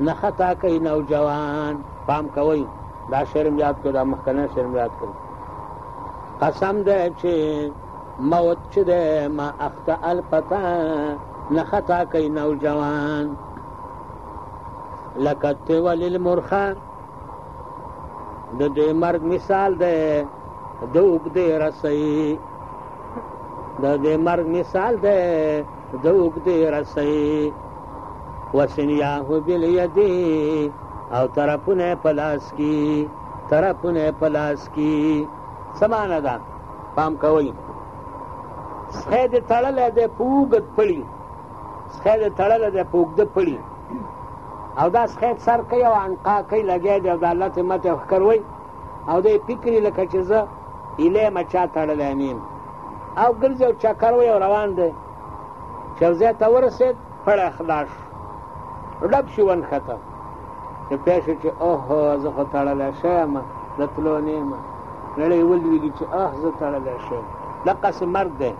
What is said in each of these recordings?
نه خطا کوي نوجوان پام کوئ دا شعر مې یاد کړو دا مخکنی شعر مې یاد کړو قسم دی چې موت چې دی ما اخته الپته نه خطا کوي نوجوان لکه تول المرخه د دې مرګ مثال دی د اوږدې رسۍ د دې مرګ مثال دی د اوږدې رسۍ وسنیاه بالیدی او طرفونه په لاس کې طرفونه په لاس کې څه معنی ده پام کوئ سخی دې تړلی دی په اوږد پړي سخی دې تړلی دی په اوږده پړي او دا سخی سر کوي او عنقا کوي لګیا دی او دا لتې متې ښکروي او دی فکری لکه چې زه ایله ما چا تړلی نیم او ګرځي او چکر وي او روان دی چې یو ځای ته ورسېد پړی خلاص شو ډب شي ونښته چې پوه شو چې اوهو زه خو تړلی شوی یم د تلو نه یم نړۍ ولوېږي چې اه زه تړلی شوی دقسې مرګ دی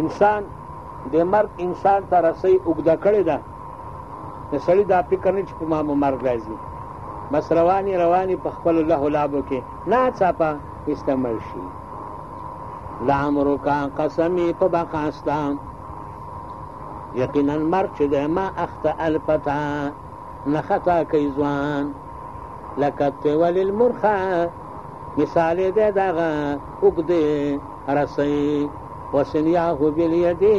انسان د مرګ انسان ته رسۍ اوږده کړې ده د سړي دا فکر نه چې په ما به مرګ راځي بس روانې روانې په خپلو لهو لابو کې ناڅاپه ایسته مړ شي لعمرکا قسمې په بقا ستا یقینا مرګ چې دی ما اخته الفتا نه خطا کوي ځوان لکه طول المرخه مثال دی دغه اوږدې رسۍ وسنیاه بالیدې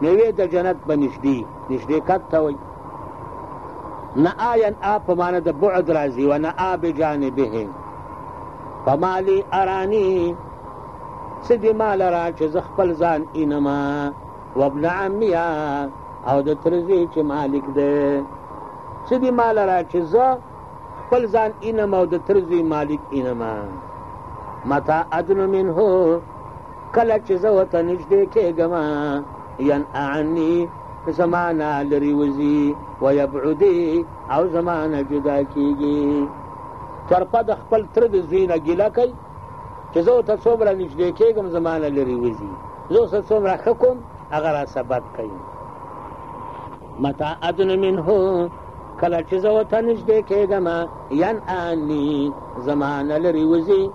میوې د جنت په نږدې نږدېکت ته وایي نآین آ په معنی د بعد راځي و نآ بجانبه فما لي اراني څه دې ما لره چې زه خپل ځان اینما وابن عمیا او د ترزی چې مالک دی څه دې ما لره چې زه خپل ځان اینما او د ترزی مالک اینما متا ادنو منه کله چې زه ورته نږدې کېږم ینأ عني زما نه لرې وځي ویبعدي او زما نه جدا کېږي ترپه د خپل تره د زوی نه ګیله کوي چې زه ورته څومره نږدې کېږم زما نه لرې وځي زه ورته څومره ښه کوم هغه راسه بد کوي متى أدن منه کله چې زه ورته نږدې کېږم ینعني زما نه لرې وځي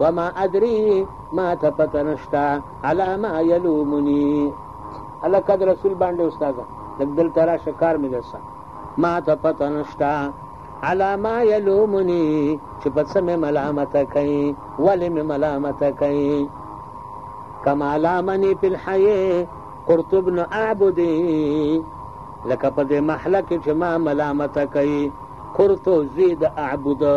وما ادري ما ته پته نشته علا ما یلومني الله قد رسول باندې استاده لږ دلته راشه کار مې درسه ما ته پته نشته علا ما یلومني چې په څه مې ملامته کوي ولې مې ملامته کوي کما لامني په الحیې قرت ابن اعبدي لکه په دې محله کې چې ما ملامته کوي قرت زید اعبده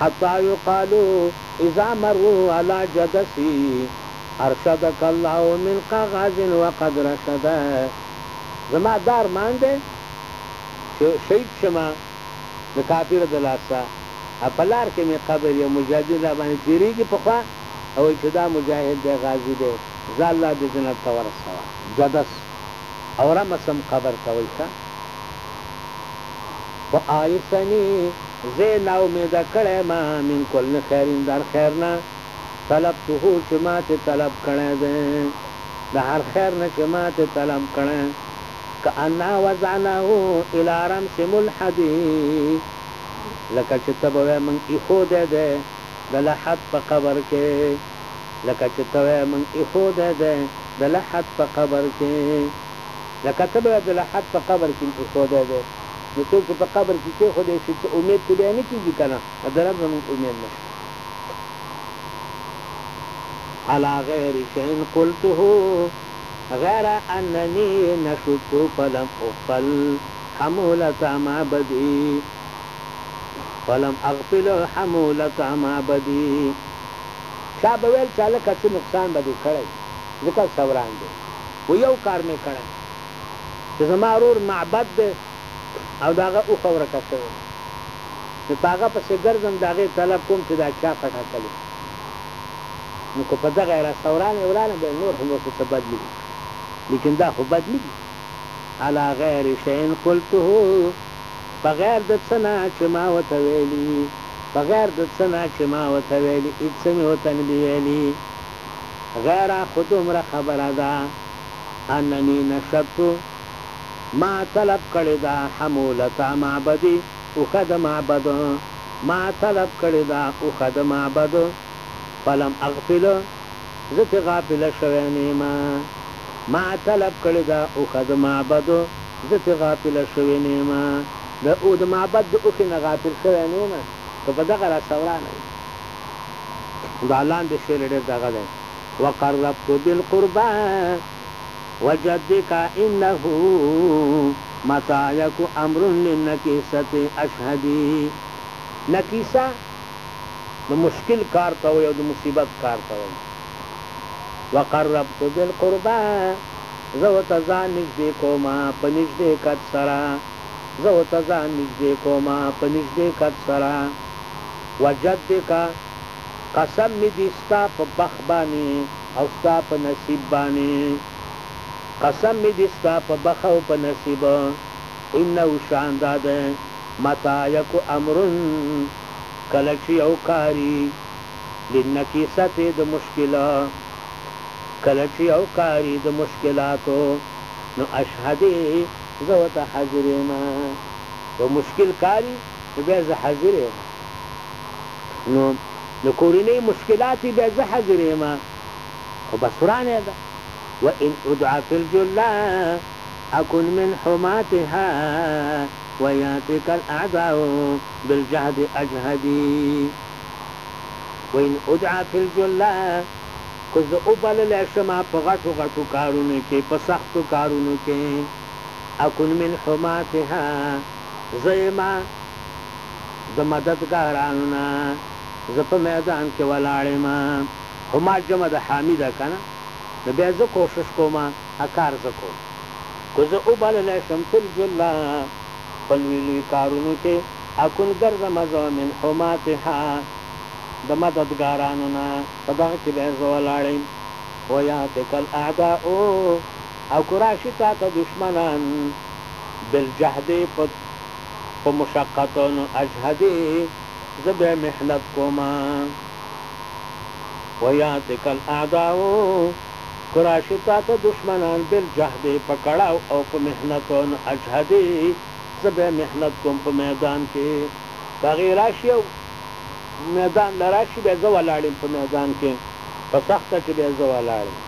حتی یقال اذا مرو علی جدثی ارشدک الله من قغاز وقد رشد زما دا ارمان دی چه شهید شم د کافر د لاسه او په لار کښې مې قبر یو مجاهدین راباندې تیریږي پخوا او وایي چه دا مجاهد دی غازی دی ځه الله دې جنت ته ورسوه جدث او رمث هم قبر ته وایي ښه. په آیسنی زه ناامیده کړی ما من کل خیرین د هر خیر نه طلبته چه ما ترې طلب کړی دی د هر خیر نه چه ما ترې طلب کړی کأنا وضعناه الی رمس ملحدی لکه چه ته به وایې موږ ایښودی دی د لحد په قبر کې لکه چه ته وایې موږ ایښودی دی د لحد په قبر کې. لکه ته بیا د لحد په قبر کي ایښودی دی نو څوک چي په قبر کي کیښودی شي څه امید ترې بیا نه کیږي که نه او د رب نه موږ امید نشته. علی غیر شیء قلته غیر اننی نشبت فلم اغفل حمولة معبدی فلم اغفل حمولة معبدی چا به ویل چي هلکه څه نقصان به دې کړی ځکه څه وران دی. خو یو کار مې کړی چې زما ورور معبد دی او د هغه اوښه ورکه شوې ده نو په هغه پسې ګرځم د هغې طلب کوم چې دا چا پټه کړې نو که په دغه رستوران یې ولاړم بیا نور هم ورته څه بد لګي لیکن دا خو بد نه دي علا غیر شین قلته په غیر د څه نه چې ما ورته ویلي په غیر د څه نه چې ما ورته ویلي هېڅ څه مې ورته نه دي ویلي غیره خو دومره خبره ده اننی نشبت ما طلب کړی ده حمولة معبدی اوښه د معبد ما طلب کړی ده اوښه د معبد فلم اغفل زه ترې غافله شوی نه یم ما طلب کړی ده اوښه د معبد زه ترې غافله شوی نه یم د معبد د اوښې نه غافل شوی نه یم که په دغه راڅه ورانه وي. دا لاندې شعر ډېر دغه دی، وقربت بالقربی وجدک انه متیٰ یک امر للنکیسة اشهدی نکیسه د مشکل کار ته وایي او د مصیبت کار ته وایي وقربت بالقربی زه ورته ځان نږدې کوم په نږدېکت سره زه ورته ځان نږدې کوم په نږدېکت سره. وجدک قسم مې دي ستا په بخت باندې او ستا په نصيب باندې قسم مې دي ستا په بخت او په نصيب انه شان دا دی متى يک امر کله چې يو کار وي للنکيسة د مشکل کله چې يو کار وي د مشکلاتو نو اشهد زه ورته حاضر يم په مشکل کار وي نو بیا زه حاضره یم نو د کورنۍ مشکلات یې بیا زه حاضره یم خو بس ورانه ده وان ادعا فی الجلا اکن من حماتها ویاتک الاعداء بالجهد اجهدی وان ادعا فی الجلا که زه وبلل شم په غټو غټو کارونو کې په سختو کارونو کې اکن من حماتها زه یمه د مددګارانو نه زه په میدان کې ولاړ یم خو ما جمع د حامي ده کنه نو بیا زه کوشش کوم هغه کار زه کوم که زه وبللی شم فی الجلا په لوی لوی کارونو کې اکون ګرځمه زه من حماتها د مددګارانو نه په دغه کې بیا زه ولاړ یم ویاتک الاعداء او که راشي تاته دشمنان بالجهد په په مشقت نو اجهدې زه بیا محنت کومه ویاتک الاعداء که راشي تاته دشمنان بالجهد په کړاو او په محنت نو اجهدې زه بیا محنت کوم په میدان کې که هغې راشي او میدان له راشي بیا زه ولاړ یم په میدان کې په سخته کې بیا زه ولاړ یم.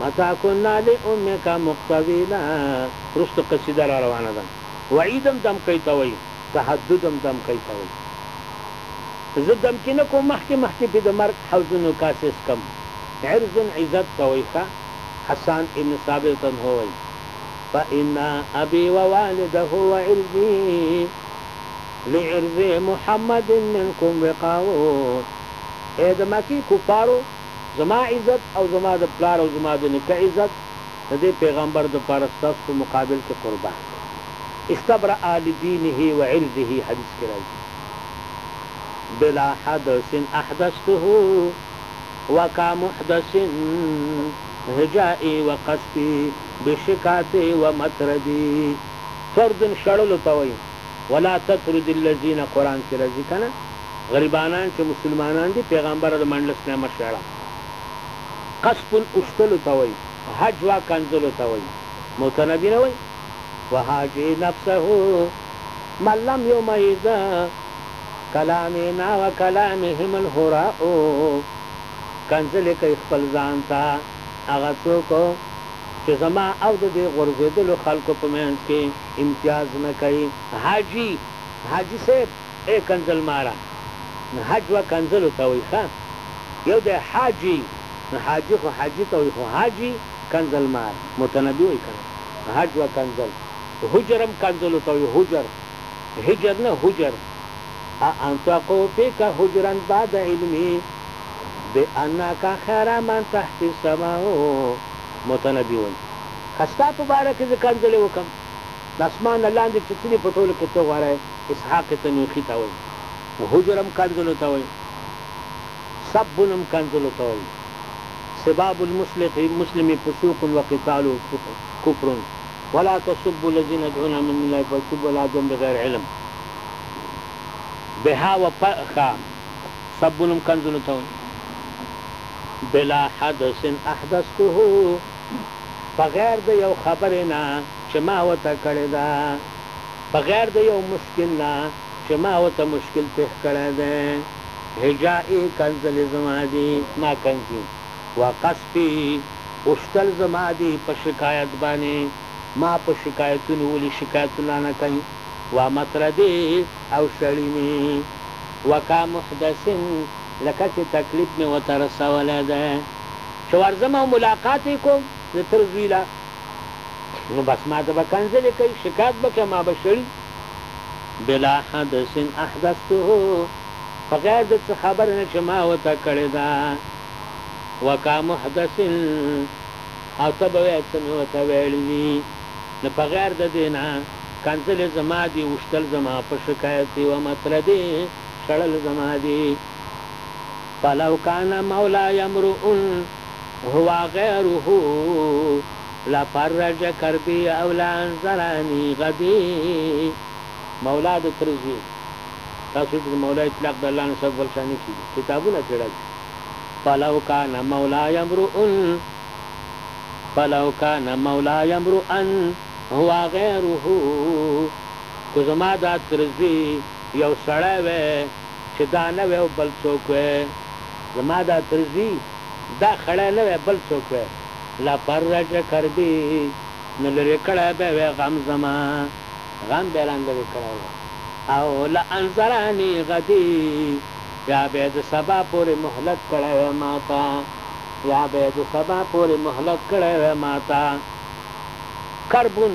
متى كنا لامك مقتبلا وروسته قصيده راروانه ده وعيد هم دمکۍ ته وايي تهدد هم دمکۍ ته وايي زه دمکي نه کوم مخکې مخکې پې د مرګ حوضونو کاسې څکم عرض عزت ته وايي ښه حسان ابن ثابت عنه وايي فان ابي ووالده وعرضي لعرض محمد منکم وقاو اې د مکې کفارو زما عزت او زما د پلار او زما د نیکه عزت د دې پیغمبر د پاره ستاسو په مقابل کې قربان دی، استبرأ لدینه و عرضه حدیث کې راځي، بلا حدث احدثته وکا محدث هجائی و قصفی بشکاتی و مطردی. طرد شړلو ته وایي. ولا تطرد الذین قران کی رازی کنه غریبانان چه مسلمانان دی پیغمبره د منډلس نه مه شړه قصف اوشتلو ته وایی هجوا کنځلو ته وایی نوته نبی نه وایی وهاجی نفسه من لم یمیز کلامینا وکلامهم الهراء کنځلې کوي خپل ځان ته هغه څوک چې زما او د دې غورځېدلو خلکو په منځ کې امتیاز نه کوي. حاجی حاجی صیب ای کنځل ماره حج دوه کنځلو ته وایی ښه یو دی حاجی نو حاجی خو حاجی ته وایی خو حاجی کنځل مار متنبی وایی کنه حج دوه کنځل حجر هم کنځلو ته وایی حجر حجر نه حجر اانطقو فیک حجرا بعد علمی بانک خیر من تحت السماء متنبی وایی. که ستا په باره کې زه کنځلې وکړم، د اسمان نه لاندې چې څه دي په ټولو کې ته غوره یې. اسحاق تنوخي ته وایي، هجر هم کنځلو ته وایي، سب هم کنځلو ته وایي، سباب المسلم فسوق وقتاله کفر، ولا تسبوا الذین یدعون من دون الله فیسبوا الله عدوا بغیر علم، بها و فها، سب هم کنځلو ته وایي، بلا حدث احدثته بغیر د یو خبرې نه چې ما ورته کړې ده، بغیر د یو مشکل نه چې ما ورته مشکل پېښ کړی دی، هجا ئې کنځلې زما دي، ما کنځي، و قصفي، اوشتل زما دي په شکایت باندې، ما په شکایتونو ولي شکایت لانه کوي، و مطردې او شړي مې، و کا محدث، لکه چې تکلیف مې ورته رسولی دی. چې ورځم او ملاقات يې کوم د تره زوی له نو بس ماته به کنځلې کوي شکايت به کوي ما به شړي بلا حدث احدثته په غير د څه خبرې نه چې ما ورته کړې ده وکا محدث او ته به وایې څه مې ورته ویلي دي نو په غیر د دې نه کنځلې زما دي اوښتل زما په شکایت دي و مطردې شړل زما دي فلو کان مولاي امرؤ هو غيره لفرج کربي او لانذرني غدي مولا د تره زوی تاسو چې د مولا اطلاق د الله نه سوا بل چا نه کېږي کتابونه ترې راځي فلو کان مولاي امرؤ فلو کان مولاي امرؤ هو غيره که زما دا تره زوی یو سړی وی چې دا نه وې او بل څوک وې زما دا تره زی دا خړی نه وې بل څوک وې له پرده چې کردی نو لرې کړی به وې غم زما غم به رانه لرې کړی وې او له انظرانی غدی یا به د سبا پورې مهلت کړی وې ماته یا به د سبا پورې مهلت کړی وې ماته کربون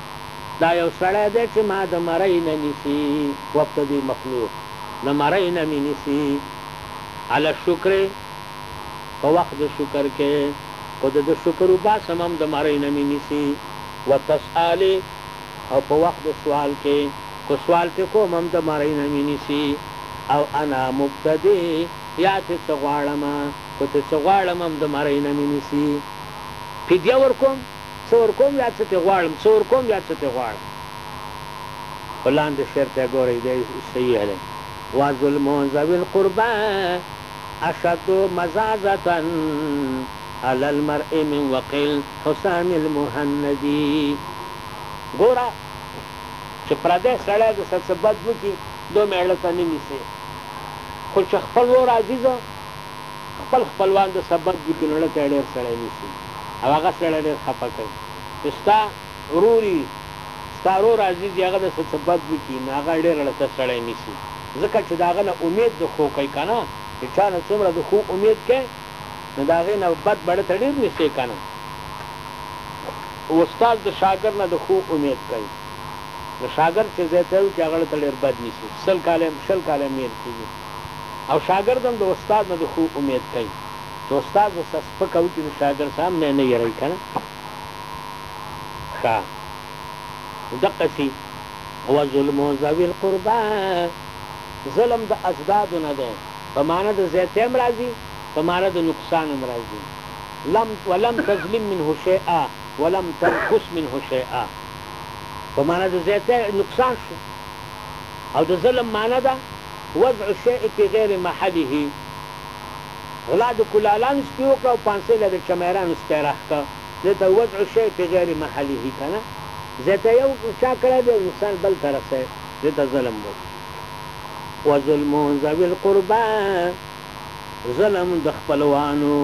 دا یو سړی دی چې ما د مرۍ نه نیسي، وفت دې مخلوق د مرۍ نه مې نیسي، علی الشکر په وخت د شکر کې خو د ده شکر وباسم هم د مرۍ نه مې نیسي، وتسأل او په وخت د سوال کې که سوال پرې کوم هم د مرۍ نه مې نیسي، او انا مبتدی یا ترې څه غواړم که ترې څه غواړم هم د مرۍ نه مې نیسي، فدیه ورکوم. څه ورکوم یا څه ترې غواړم څه ورکوم یا څه ترې غواړم خو لاندې شعر ته ګورئ دی صحیح دی وظلم ذوي القربا اشد مزازة على المرء من وقع الحسام المهندي ګوره چې پردی سړی درسره څه بد وکړي دومره زړه ته نه نیسې خو چې خپل ورور عزیز خپل خپلوان د څه بد دي که زړه ته يې ډېر سړی نيسي او هغه سړی ډېر خفه کوي چې ستا ورور يي ستا ورور عزيز يي هغه درته څه بد وکړي نو هغه ډېر له ته سړی نيسي ځکه چې د هغه نه اميد د ښو کوي کنه چې چا نه څومره د ښو اميد کوې نو د هغې نه بد به ته ډېر نيسې کنه استاد د شاګرد نه د ښو اميد کوي نو شاګرد چې زه ته وي چې هغه له ته ډېر بد نيسي سل کاله شل کاله مير کيږي او شاګرد هم د استاد نه د ښو امید کوي چې استاد به څه سپکه وکړي نو شاګرد صاحب نه یې نه یروي کنه ښه دقسی و ظلم و ذوی القربا ظلم د ازدادو نه دی په معنی د زیاتی هم راځي په معنی د نقصان هم راځي لم ولم تظلم منه شیئا ولم تنقص منه شیئا په معنی د زیاتی نقصان شو او د ظلم معنی ده وضع الشیء فی غیر محله، غلا د کولالانو سپی وکړ او پانسۍ له د چمیرانو سپی راښکه، دې ته وضع الشیء فی غیر محله کنه، زیاتی یو چا کړی دی او نقصان بل ته رسوی، دې ته ظلم وایی. وظلم ذوی القربی، ظلم د خپلوانو،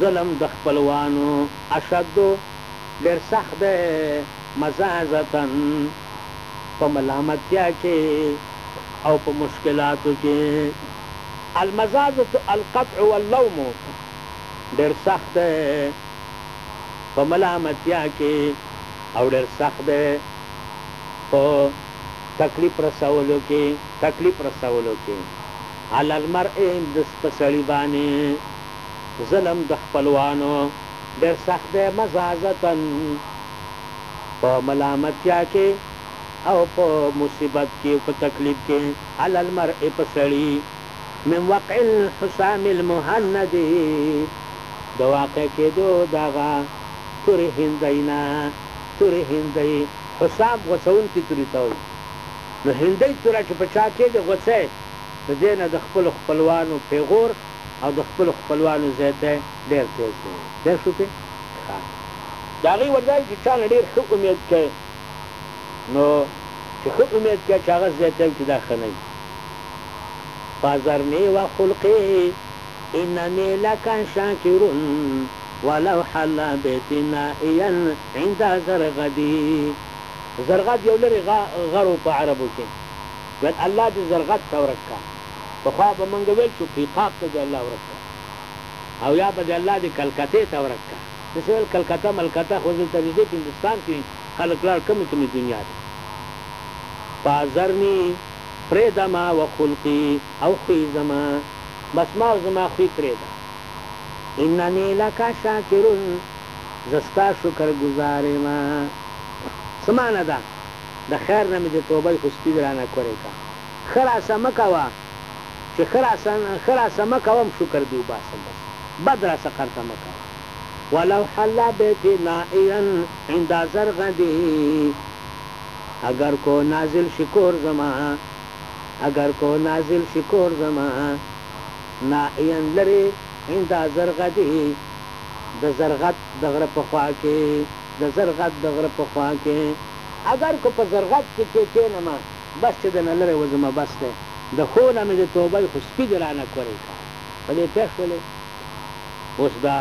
ظلم د خپلوانو، اشد، ډېر سخت دی. مزازتاً په ملامتیا کې او په مشکلاتو کې. المزازة القطع واللوم ډېر سخت دی په ملامتیا کې او ډېر سخت دی په تکلیف رسولو کې تکلیف رسولو کې علی المرء د په سړي باندې ظلم د خپلوانو ډېر سخت دی مزازتاً په ملامتیا کې او په مصیبت کې او په تکلیف کې علی المرء په سړي من وقع الحسام المهند د واقع کېدو د هغه تورې هندۍ نه، تورې هندۍ، حسام غوڅوونکي توري ته وایي، نو هندۍ توره چې په چا کې دې غوڅه یې نو دې نه د خپلو خپلوانو پېغور او د خپلو خپلوانو ځای ته ډېر تېز دی. ښه د هغوی وړ داده چې چا نه ډېر ښه امېد کوې نو چې ښه امېد کوې چې هغه زياته وي چې دا ښه نه وي فذرني وخلقي انني لک شاکر ولو حل بيتي نائيا عند زرغدي زرغد يو لرې غا غر و په عربو کې ويل الله دې زرغد ته ورک کا پخوا به مونږ ويل چې پيقاب ته دې الله ورک کا. او یا به دې الله دې کلکتې ته ورک کا نو څه ویل کلکته ملکته خو دلته نږدې په هندوستان کې وي خلک لاړ کومې کومې دنیا ته فاذرني پرېږده ما وخلقي او خوی زما بس ما او زما خوی پرېږده انني لک شاکر زه ستا شکر ګزار یم څه معنی ده د خیر نه مې دې توبه وي خو سپي دې رانه کورې کا ښه راسه مه کوه. چه ښه راسه ښه راسه مه کوم شکر دی وباسم بس بد راسه قرطه مه کوم ولو حل بیتی نائیا عند زرغدی اګر کو نازل شی کور زما اګر کو نازل شی کور زما نائیا لری عند زرغدی د زرغد د غره په خوا کی د زرغد د غره په خوا کی اګر کو په زرغد کی چه کینم بس چې درنه لرې وځمه بس دی د ښو نه مې د توبی خو سپي دې رانه کورې کا په دې پوه شولې اوس دا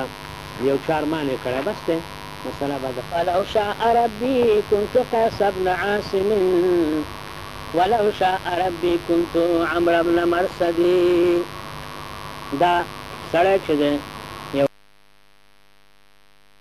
یو چا ارمان یې کړی بس دی مسله به ده. ولو شاء ربي كنت قيس بن عاصم ولو شاء ربي كنت عمرو بن مرصد دا سړی چې دی